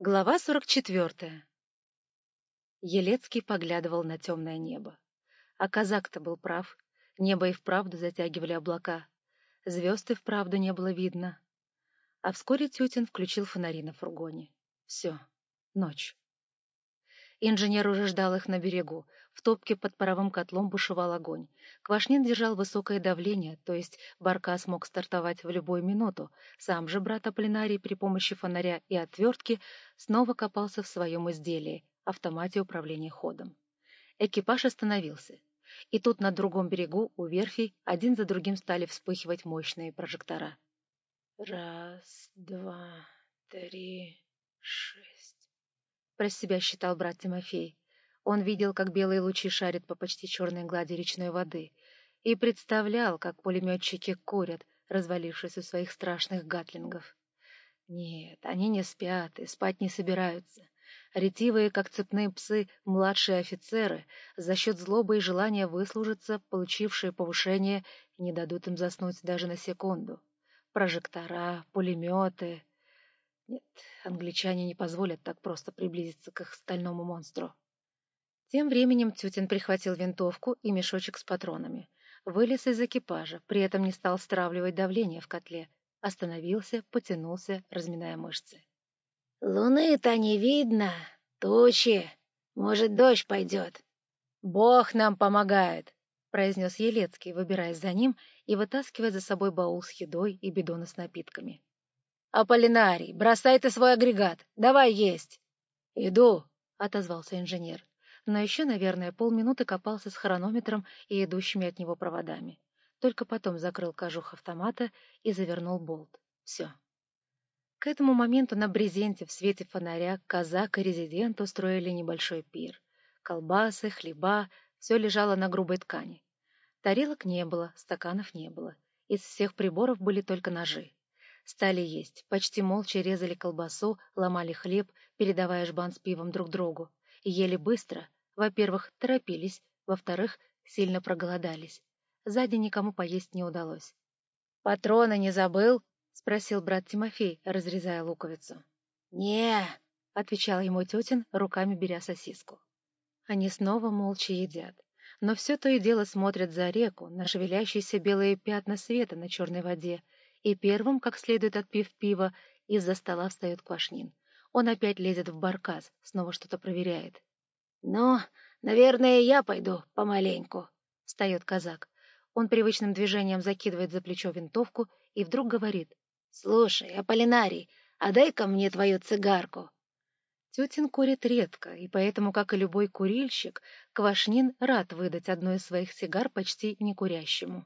Глава сорок четвертая. Елецкий поглядывал на темное небо. А казак-то был прав. Небо и вправду затягивали облака. Звезд и вправду не было видно. А вскоре Тютин включил фонари на фургоне. Все. Ночь. Инженер уже ждал их на берегу. В топке под паровым котлом бушевал огонь. Квашнин держал высокое давление, то есть баркас мог стартовать в любую минуту. Сам же брат Аполлинарий при помощи фонаря и отвертки снова копался в своем изделии — автомате управления ходом. Экипаж остановился. И тут на другом берегу, у верфи, один за другим стали вспыхивать мощные прожектора. «Раз, два, три, шесть...» Про себя считал брат Тимофей. Он видел, как белые лучи шарят по почти черной глади речной воды, и представлял, как пулеметчики курят, развалившись у своих страшных гатлингов. Нет, они не спят и спать не собираются. Ретивые, как цепные псы, младшие офицеры, за счет злобы и желания выслужиться, получившие повышение, не дадут им заснуть даже на секунду. Прожектора, пулеметы, нет, англичане не позволят так просто приблизиться к их стальному монстру. Тем временем Тютин прихватил винтовку и мешочек с патронами. Вылез из экипажа, при этом не стал стравливать давление в котле. Остановился, потянулся, разминая мышцы. «Луны-то не видно. Тучи. Может, дождь пойдет». «Бог нам помогает», — произнес Елецкий, выбираясь за ним и вытаскивая за собой баул с едой и бидоны с напитками. «Аполлинарий, бросай ты свой агрегат, давай есть!» «Иду!» — отозвался инженер. Но еще, наверное, полминуты копался с хронометром и идущими от него проводами. Только потом закрыл кожух автомата и завернул болт. Все. К этому моменту на брезенте в свете фонаря казак и резидент устроили небольшой пир. Колбасы, хлеба — все лежало на грубой ткани. Тарелок не было, стаканов не было. Из всех приборов были только ножи. Стали есть, почти молча резали колбасу, ломали хлеб, передавая жбан с пивом друг другу. Ели быстро. Во-первых, торопились, во-вторых, сильно проголодались. Сзади никому поесть не удалось. «Патроны не забыл?» — спросил брат Тимофей, разрезая луковицу. не отвечал ему тетин, руками беря сосиску. Они снова молча едят. Но все то и дело смотрят за реку, на шевелящиеся белые пятна света на черной воде, и первым, как следует отпив пива, из-за стола встает Квашнин. Он опять лезет в баркас, снова что-то проверяет. — Ну, наверное, я пойду помаленьку, — встает казак. Он привычным движением закидывает за плечо винтовку и вдруг говорит. — Слушай, Аполлинарий, а дай-ка мне твою цигарку. Тютин курит редко, и поэтому, как и любой курильщик, Квашнин рад выдать одну из своих сигар почти некурящему.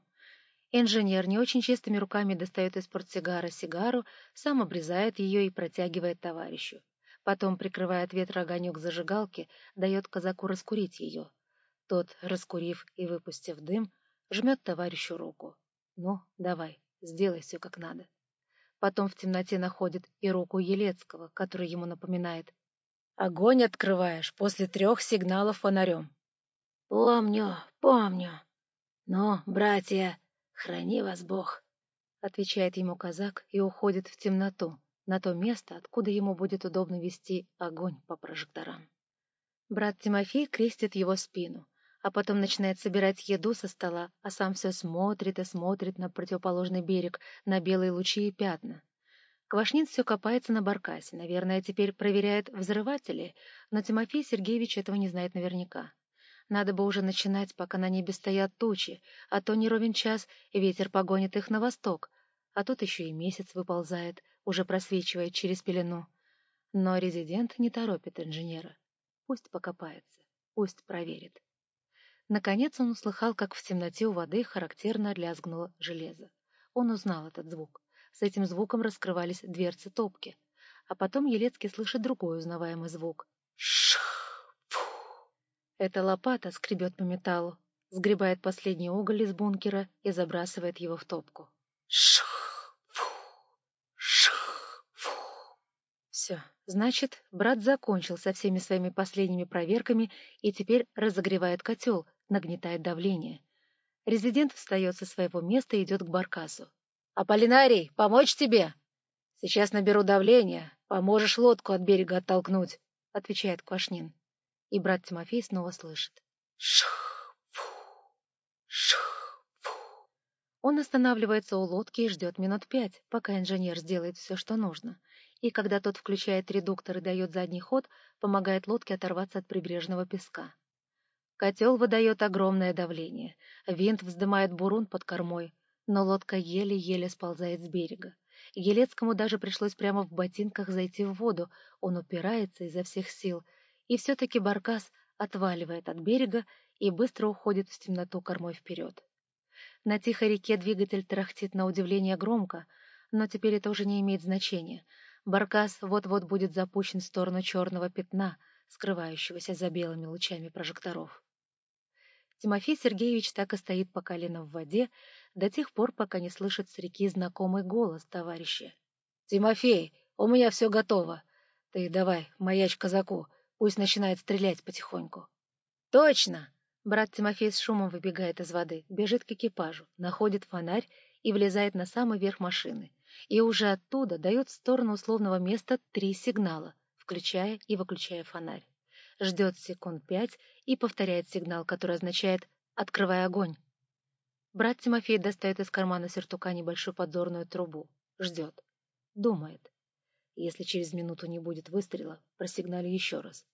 Инженер не очень чистыми руками достает из портсигара сигару, сам обрезает ее и протягивает товарищу. Потом, прикрывая от ветра огонек зажигалки, дает казаку раскурить ее. Тот, раскурив и выпустив дым, жмет товарищу руку. «Ну, давай, сделай все как надо». Потом в темноте находит и руку Елецкого, который ему напоминает. «Огонь открываешь после трех сигналов фонарем». «Помню, помню. Ну, братья, «Храни вас Бог», — отвечает ему казак и уходит в темноту, на то место, откуда ему будет удобно вести огонь по прожекторам. Брат Тимофей крестит его спину, а потом начинает собирать еду со стола, а сам все смотрит и смотрит на противоположный берег, на белые лучи и пятна. Квашнин все копается на баркасе, наверное, теперь проверяет взрыватели, но Тимофей Сергеевич этого не знает наверняка. Надо бы уже начинать, пока на небе стоят тучи, а то не ровен час, и ветер погонит их на восток. А тут еще и месяц выползает, уже просвечивает через пелену. Но резидент не торопит инженера. Пусть покопается, пусть проверит. Наконец он услыхал, как в темноте у воды характерно лязгнуло железо. Он узнал этот звук. С этим звуком раскрывались дверцы топки. А потом Елецкий слышит другой узнаваемый звук. Шх! Эта лопата скребет по металлу, сгребает последний уголь из бункера и забрасывает его в топку. Шх! Фу! Шх! Фу! Все. Значит, брат закончил со всеми своими последними проверками и теперь разогревает котел, нагнетает давление. Резидент встает со своего места и идет к баркасу. «Аполлинарий, помочь тебе?» «Сейчас наберу давление. поможешь лодку от берега оттолкнуть», — отвечает Квашнин. И брат Тимофей снова слышит. Шх, фу, шх, фу. Он останавливается у лодки и ждет минут пять, пока инженер сделает все, что нужно. И когда тот включает редуктор и дает задний ход, помогает лодке оторваться от прибрежного песка. Котел выдает огромное давление. Винт вздымает бурун под кормой, но лодка еле-еле сползает с берега. Елецкому даже пришлось прямо в ботинках зайти в воду, он упирается изо всех сил, и все-таки Баркас отваливает от берега и быстро уходит в темноту кормой вперед. На тихой реке двигатель тарахтит на удивление громко, но теперь это уже не имеет значения. Баркас вот-вот будет запущен в сторону черного пятна, скрывающегося за белыми лучами прожекторов. Тимофей Сергеевич так и стоит по колено в воде до тех пор, пока не слышит с реки знакомый голос товарища. — Тимофей, у меня все готово. Ты давай, маяч казаку, пусть начинает стрелять потихоньку. — Точно! Брат Тимофей с шумом выбегает из воды, бежит к экипажу, находит фонарь и влезает на самый верх машины. И уже оттуда дает в сторону условного места три сигнала, включая и выключая фонарь ждет секунд пять и повторяет сигнал, который означает «открывай огонь». Брат Тимофей достает из кармана сюртука небольшую подзорную трубу. Ждет. Думает. Если через минуту не будет выстрела, просигнали еще раз.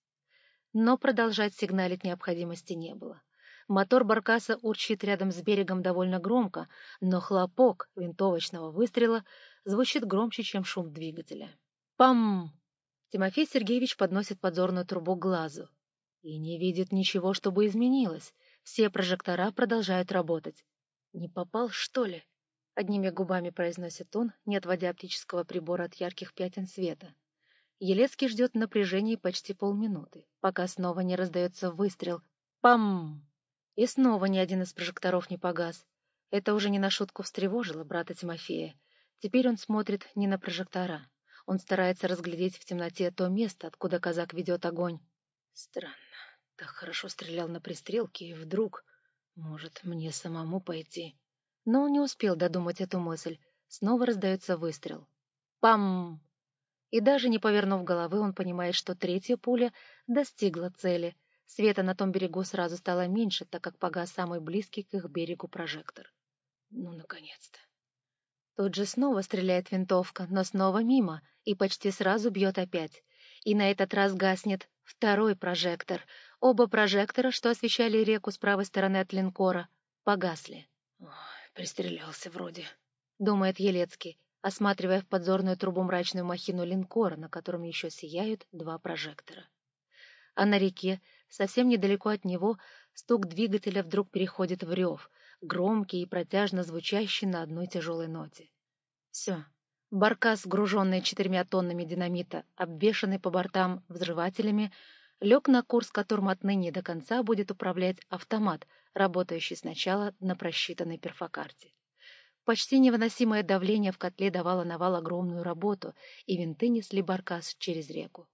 Но продолжать сигналить необходимости не было. Мотор баркаса урчит рядом с берегом довольно громко, но хлопок винтовочного выстрела звучит громче, чем шум двигателя. «Пам!» Тимофей Сергеевич подносит подзорную трубу к глазу. И не видит ничего, чтобы изменилось. Все прожектора продолжают работать. «Не попал, что ли?» — одними губами произносит он, не отводя оптического прибора от ярких пятен света. Елецкий ждет напряжения почти полминуты, пока снова не раздается выстрел. Пам! И снова ни один из прожекторов не погас. Это уже не на шутку встревожило брата Тимофея. Теперь он смотрит не на прожектора, он старается разглядеть в темноте то место, откуда казак ведет огонь. Странно. Так хорошо стрелял на пристрелке, и вдруг... Может, мне самому пойти? Но он не успел додумать эту мысль. Снова раздается выстрел. Пам! И даже не повернув головы, он понимает, что третья пуля достигла цели. Света на том берегу сразу стало меньше, так как погас самый близкий к их берегу прожектор. Ну, наконец-то. Тут же снова стреляет винтовка, но снова мимо, и почти сразу бьет опять. И на этот раз гаснет второй прожектор. Оба прожектора, что освещали реку с правой стороны от линкора, погасли. «Ой, пристрелялся вроде», — думает Елецкий, осматривая в подзорную трубу мрачную махину линкора, на котором еще сияют два прожектора. А на реке, совсем недалеко от него, стук двигателя вдруг переходит в рев, громкий и протяжно звучащий на одной тяжелой ноте. Все, Баркас, груженный четырьмя тоннами динамита, обвешанный по бортам взрывателями, лег на курс, которым отныне до конца будет управлять автомат, работающий сначала на просчитанной перфокарте. Почти невыносимое давление в котле давало навал огромную работу, и винты несли баркас через реку.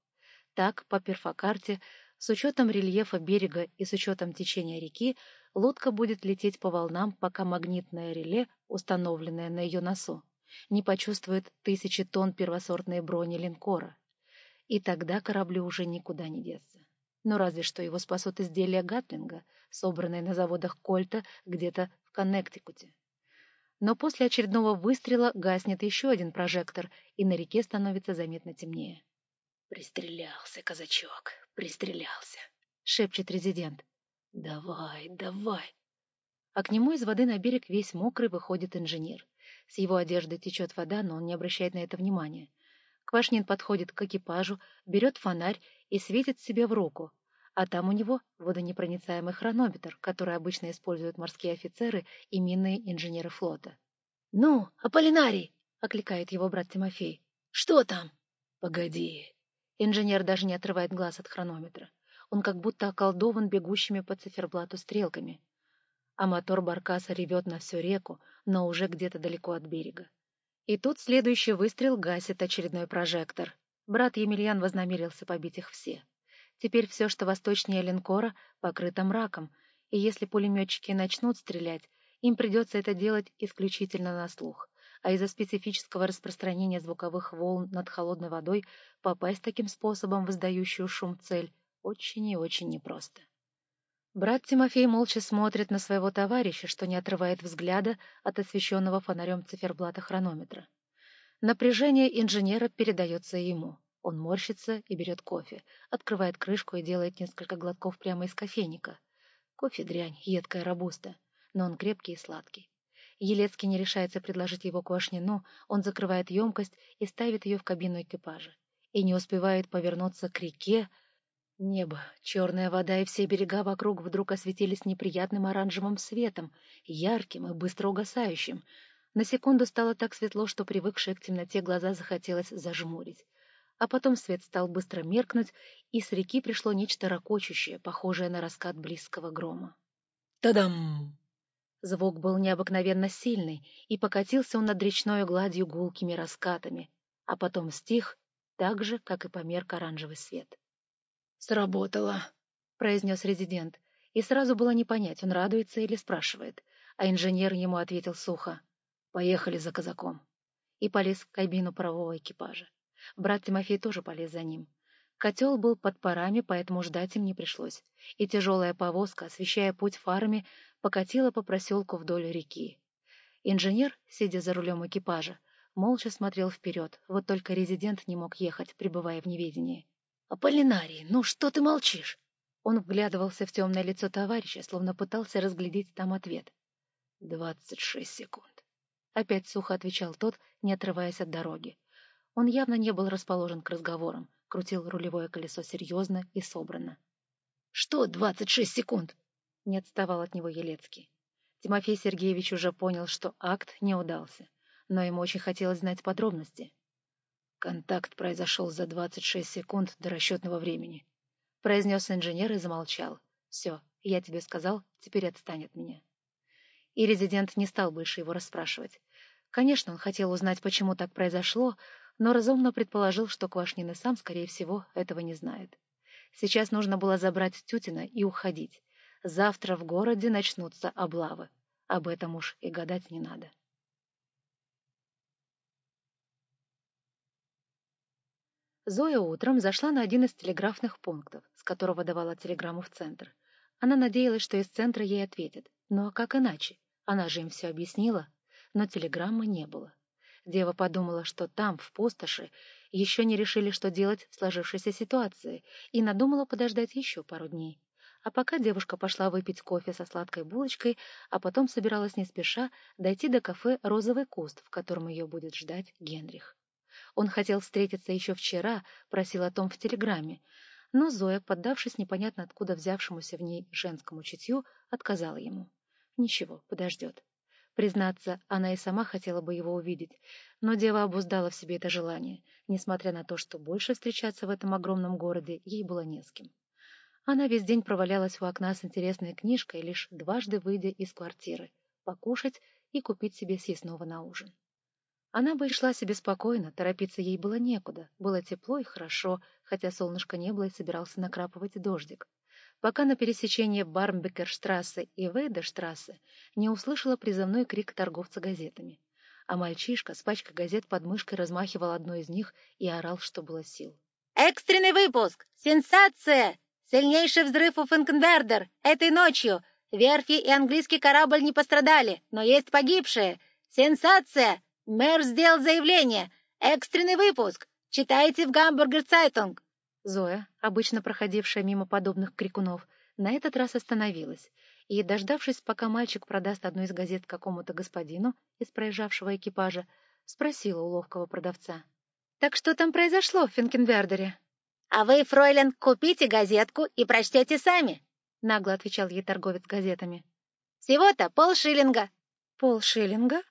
Так, по перфокарте, с учетом рельефа берега и с учетом течения реки, лодка будет лететь по волнам, пока магнитное реле, установленное на ее носу, не почувствует тысячи тонн первосортной брони линкора. И тогда кораблю уже никуда не деться. Но разве что его спасут изделия Гатлинга, собранные на заводах Кольта где-то в Коннектикуте. Но после очередного выстрела гаснет еще один прожектор, и на реке становится заметно темнее. «Пристрелялся, казачок, пристрелялся», — шепчет резидент. «Давай, давай». А к нему из воды на берег весь мокрый выходит инженер. С его одежды течет вода, но он не обращает на это внимания. Квашнин подходит к экипажу, берет фонарь и светит себе в руку. А там у него водонепроницаемый хронометр, который обычно используют морские офицеры и минные инженеры флота. «Ну, Аполлинарий!» — окликает его брат Тимофей. «Что там?» «Погоди!» Инженер даже не отрывает глаз от хронометра. Он как будто околдован бегущими по циферблату стрелками а мотор баркаса ревет на всю реку, но уже где-то далеко от берега. И тут следующий выстрел гасит очередной прожектор. Брат Емельян вознамерился побить их все. Теперь все, что восточнее линкора, покрыто мраком, и если пулеметчики начнут стрелять, им придется это делать исключительно на слух. а из-за специфического распространения звуковых волн над холодной водой попасть таким способом в издающую шум цель очень и очень непросто. Брат Тимофей молча смотрит на своего товарища, что не отрывает взгляда от освещенного фонарем циферблата хронометра. Напряжение инженера передается ему. Он морщится и берет кофе, открывает крышку и делает несколько глотков прямо из кофейника. Кофе дрянь, едкая робуста, но он крепкий и сладкий. Елецкий не решается предложить его квашнину, он закрывает емкость и ставит ее в кабину экипажа. И не успевает повернуться к реке, Небо, черная вода и все берега вокруг вдруг осветились неприятным оранжевым светом, ярким и быстро угасающим. На секунду стало так светло, что привыкшие к темноте глаза захотелось зажмурить. А потом свет стал быстро меркнуть, и с реки пришло нечто ракочущее, похожее на раскат близкого грома. «Та-дам!» Звук был необыкновенно сильный, и покатился он над речной гладью гулкими раскатами, а потом стих, так же, как и померк оранжевый свет. «Сработало», — произнес резидент, и сразу было не понять, он радуется или спрашивает, а инженер ему ответил сухо. «Поехали за казаком». И полез в кабину парового экипажа. Брат Тимофей тоже полез за ним. Котел был под парами, поэтому ждать им не пришлось, и тяжелая повозка, освещая путь фарами, покатила по проселку вдоль реки. Инженер, сидя за рулем экипажа, молча смотрел вперед, вот только резидент не мог ехать, пребывая в неведении. «Аполлинарий, ну что ты молчишь?» Он вглядывался в темное лицо товарища, словно пытался разглядеть там ответ. «Двадцать шесть секунд». Опять сухо отвечал тот, не отрываясь от дороги. Он явно не был расположен к разговорам, крутил рулевое колесо серьезно и собранно. «Что двадцать шесть секунд?» — не отставал от него Елецкий. Тимофей Сергеевич уже понял, что акт не удался, но ему очень хотелось знать подробности. Контакт произошел за 26 секунд до расчетного времени. Произнес инженер и замолчал. Все, я тебе сказал, теперь отстань от меня. И резидент не стал больше его расспрашивать. Конечно, он хотел узнать, почему так произошло, но разумно предположил, что Квашнин и сам, скорее всего, этого не знает. Сейчас нужно было забрать Тютина и уходить. Завтра в городе начнутся облавы. Об этом уж и гадать не надо. Зоя утром зашла на один из телеграфных пунктов, с которого давала телеграмму в центр. Она надеялась, что из центра ей ответят. Ну а как иначе? Она же им все объяснила. Но телеграммы не было. Дева подумала, что там, в пустоши, еще не решили, что делать в сложившейся ситуации, и надумала подождать еще пару дней. А пока девушка пошла выпить кофе со сладкой булочкой, а потом собиралась не спеша дойти до кафе «Розовый куст», в котором ее будет ждать Генрих. Он хотел встретиться еще вчера, просил о том в телеграмме, но Зоя, поддавшись непонятно откуда взявшемуся в ней женскому чутью, отказала ему. Ничего, подождет. Признаться, она и сама хотела бы его увидеть, но дева обуздала в себе это желание, несмотря на то, что больше встречаться в этом огромном городе ей было не с кем. Она весь день провалялась у окна с интересной книжкой, лишь дважды выйдя из квартиры, покушать и купить себе съестного на ужин. Она бы и шла себе спокойно, торопиться ей было некуда, было тепло и хорошо, хотя солнышко не было и собирался накрапывать дождик. Пока на пересечении Бармбекерштрассе и Вейдерштрассе не услышала призывной крик торговца газетами. А мальчишка с пачкой газет под мышкой размахивал одной из них и орал, что было сил. «Экстренный выпуск! Сенсация! Сильнейший взрыв у Финкенвердер! Этой ночью! Верфи и английский корабль не пострадали, но есть погибшие! Сенсация! Мэр сделал заявление. Экстренный выпуск. Читайте в Гамбургер Цайтунг. Зоя, обычно проходившая мимо подобных крикунов, на этот раз остановилась и, дождавшись, пока мальчик продаст одну из газет какому-то господину из проезжавшего экипажа, спросила у ловкого продавца. «Так что там произошло в Финкенвердере?» «А вы, фройлен, купите газетку и прочтете сами», — нагло отвечал ей торговец газетами. «Всего-то полшиллинга». «Полшиллинга?»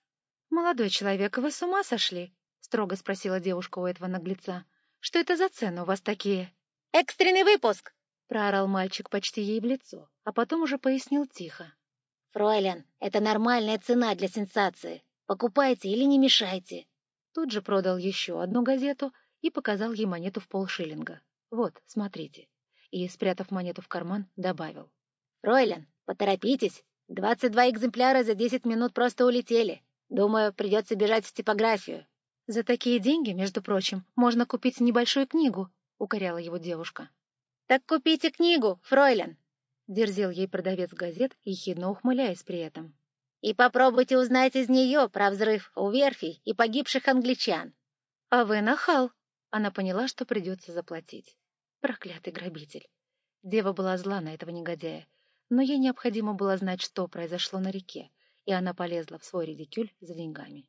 «Молодой человек, вы с ума сошли?» — строго спросила девушка у этого наглеца. «Что это за цены у вас такие?» «Экстренный выпуск!» — проорал мальчик почти ей в лицо, а потом уже пояснил тихо. «Фройлен, это нормальная цена для сенсации. Покупайте или не мешайте». Тут же продал еще одну газету и показал ей монету в полшиллинга. «Вот, смотрите». И, спрятав монету в карман, добавил. «Фройлен, поторопитесь. Двадцать два экземпляра за десять минут просто улетели. Думаю, придется бежать в типографию». «За такие деньги, между прочим, можно купить небольшую книгу», — укоряла его девушка. «Так купите книгу, фройлен», — дерзил ей продавец газет, ехидно ухмыляясь при этом. «И попробуйте узнать из нее про взрыв у верфей и погибших англичан». «А вы нахал!» Она поняла, что придется заплатить. Проклятый грабитель. Дева была зла на этого негодяя, но ей необходимо было знать, что произошло на реке, и она полезла в свой редикюль за деньгами.